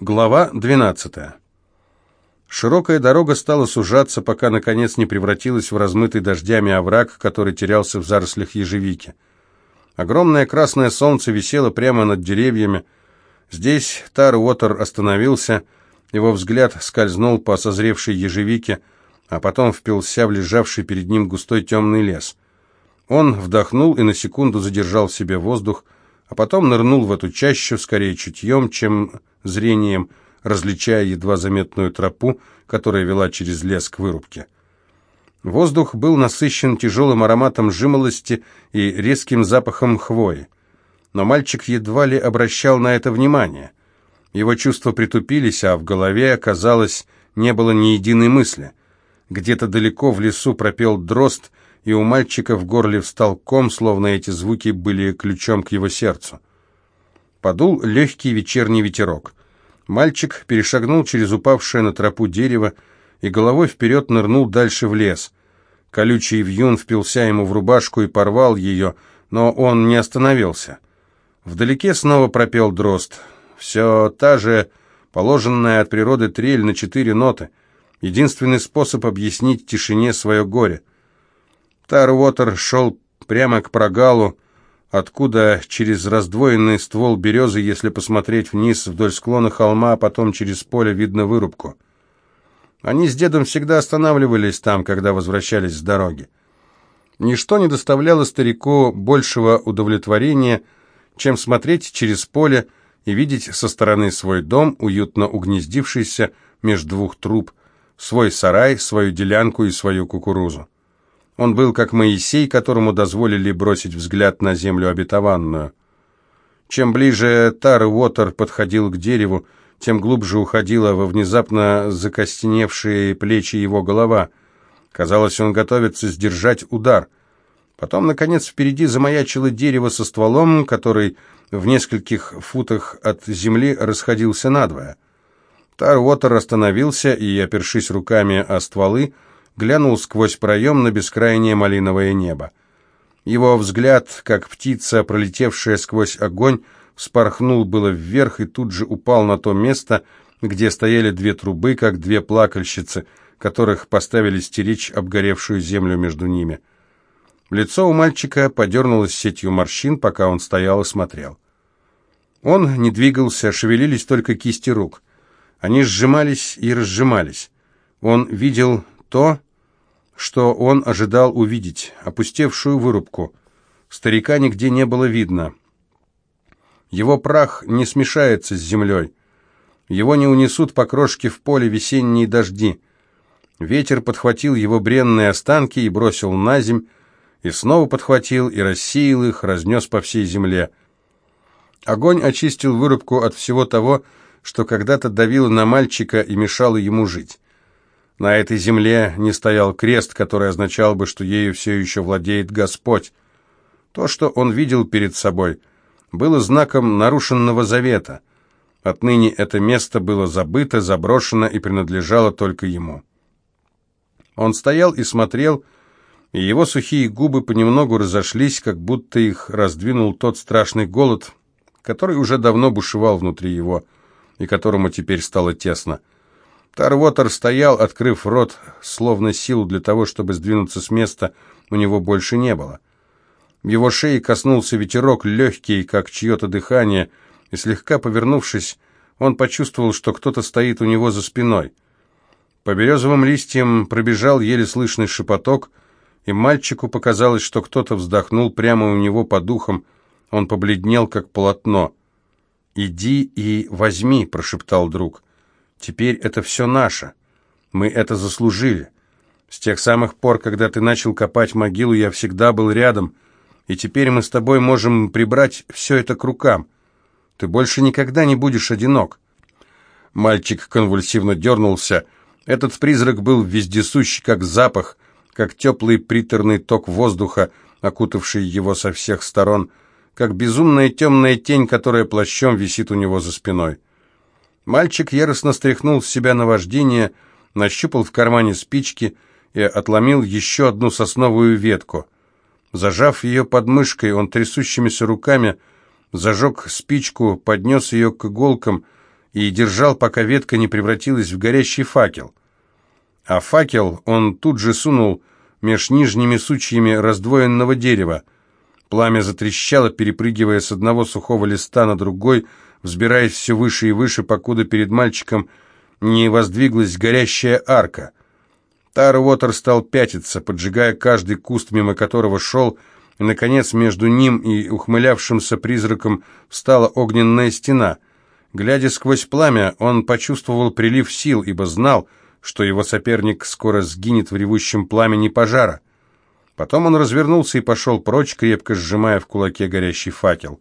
Глава 12. Широкая дорога стала сужаться, пока, наконец, не превратилась в размытый дождями овраг, который терялся в зарослях ежевики. Огромное красное солнце висело прямо над деревьями. Здесь Тар Уотер остановился, его взгляд скользнул по созревшей ежевике, а потом впился в лежавший перед ним густой темный лес. Он вдохнул и на секунду задержал в себе воздух, а потом нырнул в эту чащу, скорее чутьем, чем зрением, различая едва заметную тропу, которая вела через лес к вырубке. Воздух был насыщен тяжелым ароматом жимолости и резким запахом хвои. Но мальчик едва ли обращал на это внимание. Его чувства притупились, а в голове, казалось, не было ни единой мысли. Где-то далеко в лесу пропел дрозд, и у мальчика в горле встал ком, словно эти звуки были ключом к его сердцу. Подул легкий вечерний ветерок. Мальчик перешагнул через упавшее на тропу дерево и головой вперед нырнул дальше в лес. Колючий вьюн впился ему в рубашку и порвал ее, но он не остановился. Вдалеке снова пропел дрозд. Все та же положенная от природы трель на четыре ноты. Единственный способ объяснить тишине свое горе. Тарвотер шел прямо к прогалу, откуда через раздвоенный ствол березы, если посмотреть вниз вдоль склона холма, а потом через поле видно вырубку. Они с дедом всегда останавливались там, когда возвращались с дороги. Ничто не доставляло старику большего удовлетворения, чем смотреть через поле и видеть со стороны свой дом, уютно угнездившийся между двух труб, свой сарай, свою делянку и свою кукурузу. Он был как Моисей, которому дозволили бросить взгляд на землю обетованную. Чем ближе Тар Уотер подходил к дереву, тем глубже уходила во внезапно закостеневшие плечи его голова. Казалось, он готовится сдержать удар. Потом, наконец, впереди замаячило дерево со стволом, который в нескольких футах от земли расходился надвое. Тар Уотер остановился и, опершись руками о стволы, глянул сквозь проем на бескрайнее малиновое небо. Его взгляд, как птица, пролетевшая сквозь огонь, вспорхнул было вверх и тут же упал на то место, где стояли две трубы, как две плакальщицы, которых поставили стеречь обгоревшую землю между ними. Лицо у мальчика подернулось сетью морщин, пока он стоял и смотрел. Он не двигался, шевелились только кисти рук. Они сжимались и разжимались. Он видел то, что он ожидал увидеть, опустевшую вырубку. Старика нигде не было видно. Его прах не смешается с землей. Его не унесут по крошке в поле весенние дожди. Ветер подхватил его бренные останки и бросил на земь, и снова подхватил и рассеял их, разнес по всей земле. Огонь очистил вырубку от всего того, что когда-то давило на мальчика и мешало ему жить. На этой земле не стоял крест, который означал бы, что ею все еще владеет Господь. То, что он видел перед собой, было знаком нарушенного завета. Отныне это место было забыто, заброшено и принадлежало только ему. Он стоял и смотрел, и его сухие губы понемногу разошлись, как будто их раздвинул тот страшный голод, который уже давно бушевал внутри его, и которому теперь стало тесно. Тарвотер стоял, открыв рот, словно сил для того, чтобы сдвинуться с места, у него больше не было. Его шее коснулся ветерок, легкий, как чье-то дыхание, и слегка повернувшись, он почувствовал, что кто-то стоит у него за спиной. По березовым листьям пробежал еле слышный шепоток, и мальчику показалось, что кто-то вздохнул прямо у него по духам. Он побледнел, как полотно. «Иди и возьми», — прошептал друг. Теперь это все наше. Мы это заслужили. С тех самых пор, когда ты начал копать могилу, я всегда был рядом, и теперь мы с тобой можем прибрать все это к рукам. Ты больше никогда не будешь одинок». Мальчик конвульсивно дернулся. Этот призрак был вездесущий, как запах, как теплый приторный ток воздуха, окутавший его со всех сторон, как безумная темная тень, которая плащом висит у него за спиной. Мальчик яростно стряхнул с себя наваждение, нащупал в кармане спички и отломил еще одну сосновую ветку. Зажав ее под мышкой, он трясущимися руками зажег спичку, поднес ее к иголкам и держал, пока ветка не превратилась в горящий факел. А факел он тут же сунул меж нижними сучьями раздвоенного дерева. Пламя затрещало, перепрыгивая с одного сухого листа на другой, взбираясь все выше и выше, покуда перед мальчиком не воздвиглась горящая арка. Тар Уотер стал пятиться, поджигая каждый куст, мимо которого шел, и, наконец, между ним и ухмылявшимся призраком встала огненная стена. Глядя сквозь пламя, он почувствовал прилив сил, ибо знал, что его соперник скоро сгинет в ревущем пламени пожара. Потом он развернулся и пошел прочь, крепко сжимая в кулаке горящий факел.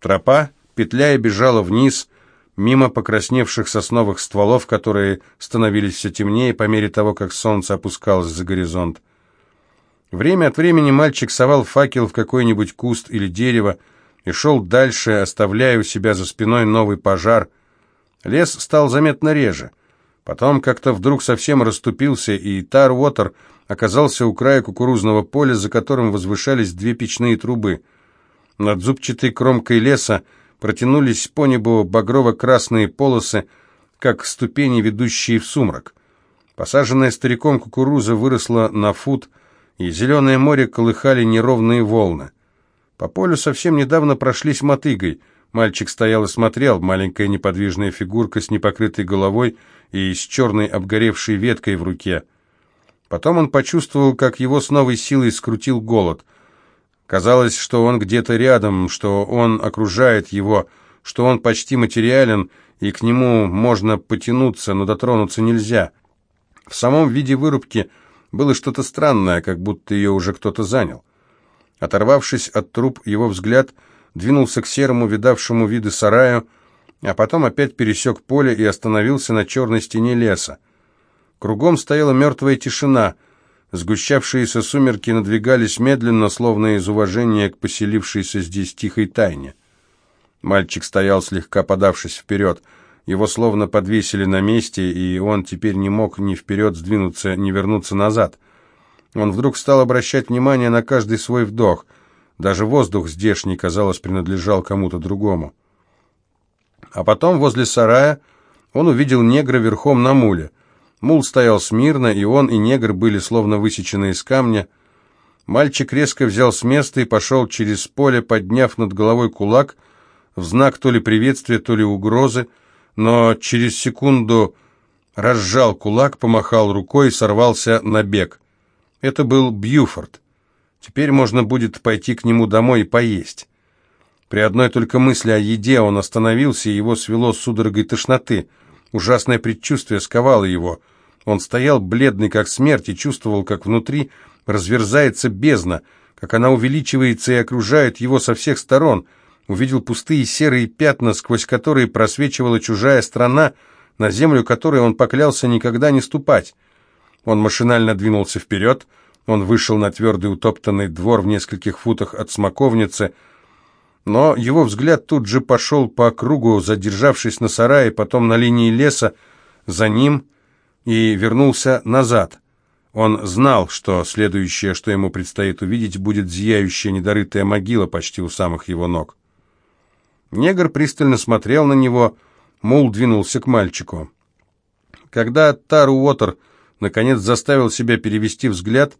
Тропа, петляя, бежала вниз, мимо покрасневших сосновых стволов, которые становились все темнее по мере того, как солнце опускалось за горизонт. Время от времени мальчик совал факел в какой-нибудь куст или дерево и шел дальше, оставляя у себя за спиной новый пожар. Лес стал заметно реже. Потом как-то вдруг совсем расступился, и Тар-Уотер оказался у края кукурузного поля, за которым возвышались две печные трубы. Над зубчатой кромкой леса протянулись по небу багрово-красные полосы, как ступени, ведущие в сумрак. Посаженная стариком кукуруза выросла на фут, и зеленое море колыхали неровные волны. По полю совсем недавно прошлись мотыгой. Мальчик стоял и смотрел, маленькая неподвижная фигурка с непокрытой головой и с черной обгоревшей веткой в руке. Потом он почувствовал, как его с новой силой скрутил голод. Казалось, что он где-то рядом, что он окружает его, что он почти материален, и к нему можно потянуться, но дотронуться нельзя. В самом виде вырубки было что-то странное, как будто ее уже кто-то занял. Оторвавшись от труп, его взгляд двинулся к серому, видавшему виды сараю, а потом опять пересек поле и остановился на черной стене леса. Кругом стояла мертвая тишина — Сгущавшиеся сумерки надвигались медленно, словно из уважения к поселившейся здесь тихой тайне. Мальчик стоял, слегка подавшись вперед. Его словно подвесили на месте, и он теперь не мог ни вперед сдвинуться, ни вернуться назад. Он вдруг стал обращать внимание на каждый свой вдох. Даже воздух здешний, казалось, принадлежал кому-то другому. А потом возле сарая он увидел негра верхом на муле — Мул стоял смирно, и он, и негр были словно высечены из камня. Мальчик резко взял с места и пошел через поле, подняв над головой кулак, в знак то ли приветствия, то ли угрозы, но через секунду разжал кулак, помахал рукой и сорвался на бег. Это был Бьюфорд. Теперь можно будет пойти к нему домой и поесть. При одной только мысли о еде он остановился, и его свело судорогой тошноты. Ужасное предчувствие сковало его — он стоял бледный, как смерть, и чувствовал, как внутри разверзается бездна, как она увеличивается и окружает его со всех сторон. Увидел пустые серые пятна, сквозь которые просвечивала чужая страна, на землю которой он поклялся никогда не ступать. Он машинально двинулся вперед, он вышел на твердый утоптанный двор в нескольких футах от смоковницы, но его взгляд тут же пошел по кругу, задержавшись на сарае, потом на линии леса, за ним и вернулся назад. Он знал, что следующее, что ему предстоит увидеть, будет зияющая недорытая могила почти у самых его ног. Негр пристально смотрел на него, Мул двинулся к мальчику. Когда Тару Уотер наконец заставил себя перевести взгляд,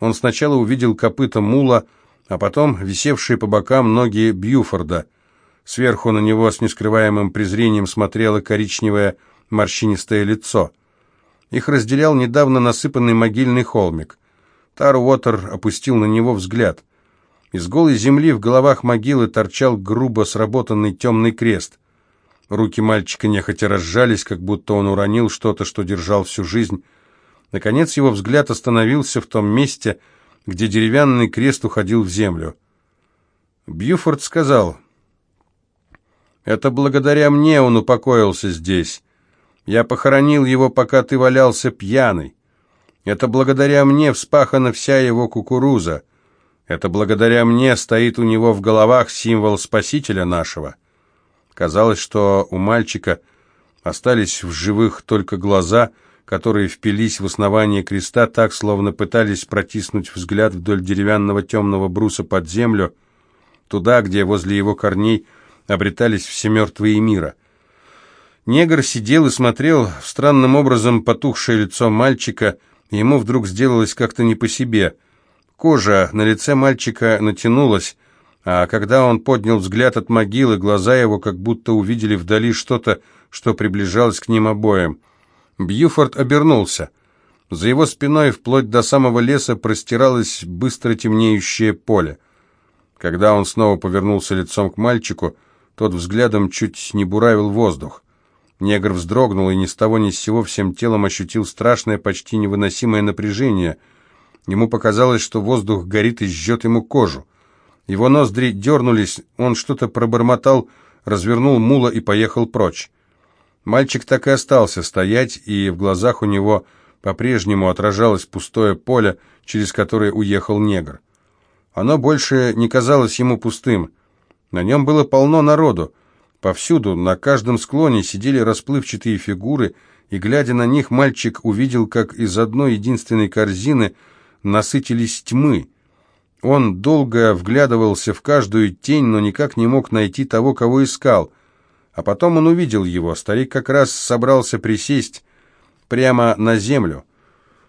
он сначала увидел копыта Мула, а потом висевшие по бокам ноги Бьюфорда. Сверху на него с нескрываемым презрением смотрело коричневое морщинистое лицо — их разделял недавно насыпанный могильный холмик. Тар Уотер опустил на него взгляд. Из голой земли в головах могилы торчал грубо сработанный темный крест. Руки мальчика нехотя разжались, как будто он уронил что-то, что держал всю жизнь. Наконец его взгляд остановился в том месте, где деревянный крест уходил в землю. Бьюфорд сказал, «Это благодаря мне он упокоился здесь. Я похоронил его, пока ты валялся пьяный. Это благодаря мне вспахана вся его кукуруза. Это благодаря мне стоит у него в головах символ Спасителя нашего. Казалось, что у мальчика остались в живых только глаза, которые впились в основание креста так, словно пытались протиснуть взгляд вдоль деревянного темного бруса под землю, туда, где возле его корней обретались все мертвые мира. Негр сидел и смотрел в странным образом потухшее лицо мальчика, и ему вдруг сделалось как-то не по себе. Кожа на лице мальчика натянулась, а когда он поднял взгляд от могилы, глаза его как будто увидели вдали что-то, что приближалось к ним обоим. Бьюфорд обернулся. За его спиной вплоть до самого леса простиралось быстро темнеющее поле. Когда он снова повернулся лицом к мальчику, тот взглядом чуть не буравил воздух. Негр вздрогнул и ни с того ни с сего всем телом ощутил страшное, почти невыносимое напряжение. Ему показалось, что воздух горит и жжет ему кожу. Его ноздри дернулись, он что-то пробормотал, развернул мула и поехал прочь. Мальчик так и остался стоять, и в глазах у него по-прежнему отражалось пустое поле, через которое уехал негр. Оно больше не казалось ему пустым. На нем было полно народу. Повсюду, на каждом склоне сидели расплывчатые фигуры, и, глядя на них, мальчик увидел, как из одной единственной корзины насытились тьмы. Он долго вглядывался в каждую тень, но никак не мог найти того, кого искал. А потом он увидел его. Старик как раз собрался присесть прямо на землю.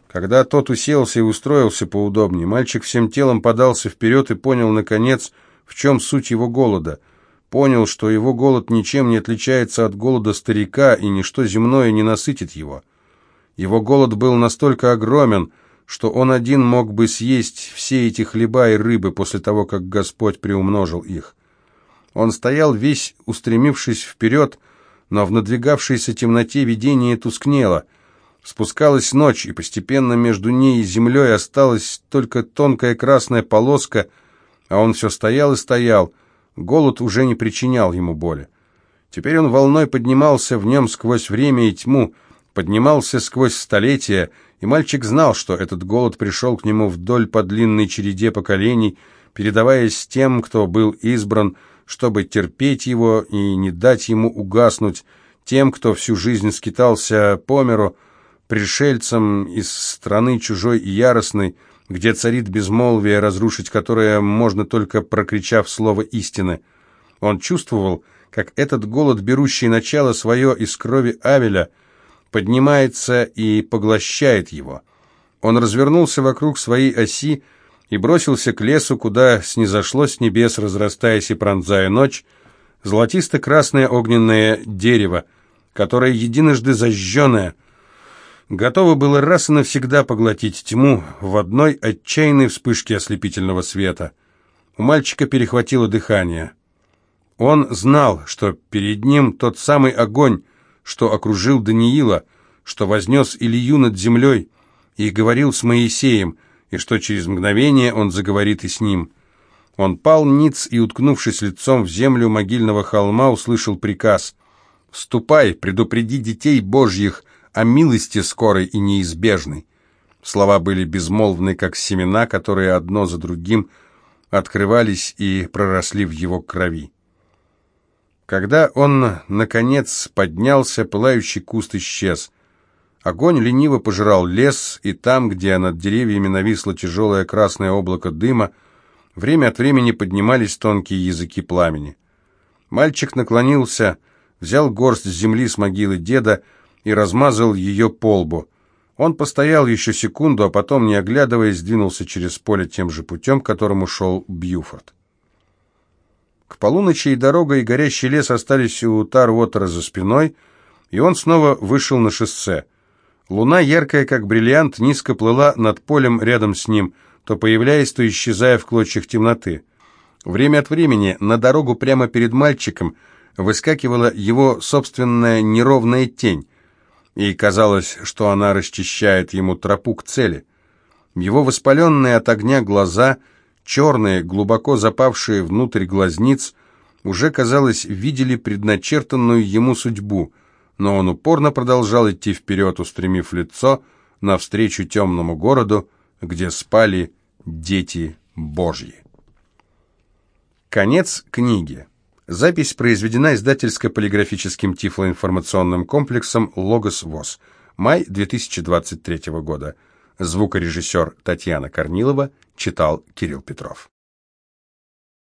Когда тот уселся и устроился поудобнее, мальчик всем телом подался вперед и понял, наконец, в чем суть его голода — понял, что его голод ничем не отличается от голода старика, и ничто земное не насытит его. Его голод был настолько огромен, что он один мог бы съесть все эти хлеба и рыбы после того, как Господь приумножил их. Он стоял весь устремившись вперед, но в надвигавшейся темноте видение тускнело. Спускалась ночь, и постепенно между ней и землей осталась только тонкая красная полоска, а он все стоял и стоял, Голод уже не причинял ему боли. Теперь он волной поднимался в нем сквозь время и тьму, поднимался сквозь столетия, и мальчик знал, что этот голод пришел к нему вдоль по длинной череде поколений, передаваясь тем, кто был избран, чтобы терпеть его и не дать ему угаснуть, тем, кто всю жизнь скитался по миру, пришельцам из страны чужой и яростной, где царит безмолвие, разрушить которое можно только прокричав слово истины. Он чувствовал, как этот голод, берущий начало свое из крови Авеля, поднимается и поглощает его. Он развернулся вокруг своей оси и бросился к лесу, куда снизошло с небес, разрастаясь и пронзая ночь, золотисто-красное огненное дерево, которое единожды зажженное — готово было раз и навсегда поглотить тьму в одной отчаянной вспышке ослепительного света. У мальчика перехватило дыхание. Он знал, что перед ним тот самый огонь, что окружил Даниила, что вознес Илью над землей и говорил с Моисеем, и что через мгновение он заговорит и с ним. Он пал ниц и, уткнувшись лицом в землю могильного холма, услышал приказ «Ступай, предупреди детей Божьих, о милости скорой и неизбежной. Слова были безмолвны, как семена, которые одно за другим открывались и проросли в его крови. Когда он, наконец, поднялся, пылающий куст исчез. Огонь лениво пожирал лес, и там, где над деревьями нависло тяжелое красное облако дыма, время от времени поднимались тонкие языки пламени. Мальчик наклонился, взял горсть земли с могилы деда, и размазал ее по лбу. Он постоял еще секунду, а потом, не оглядываясь, двинулся через поле тем же путем, которым ушел Бьюфорд. К полуночи и дорога, и горящий лес остались у Тарвотера за спиной, и он снова вышел на шоссе. Луна, яркая как бриллиант, низко плыла над полем рядом с ним, то появляясь, то исчезая в клочьях темноты. Время от времени на дорогу прямо перед мальчиком выскакивала его собственная неровная тень, и казалось, что она расчищает ему тропу к цели. Его воспаленные от огня глаза, черные, глубоко запавшие внутрь глазниц, уже, казалось, видели предначертанную ему судьбу, но он упорно продолжал идти вперед, устремив лицо навстречу темному городу, где спали дети Божьи. Конец книги. Запись произведена издательско-полиграфическим тифлоинформационным комплексом «Логос ВОЗ». Май 2023 года. Звукорежиссер Татьяна Корнилова читал Кирилл Петров.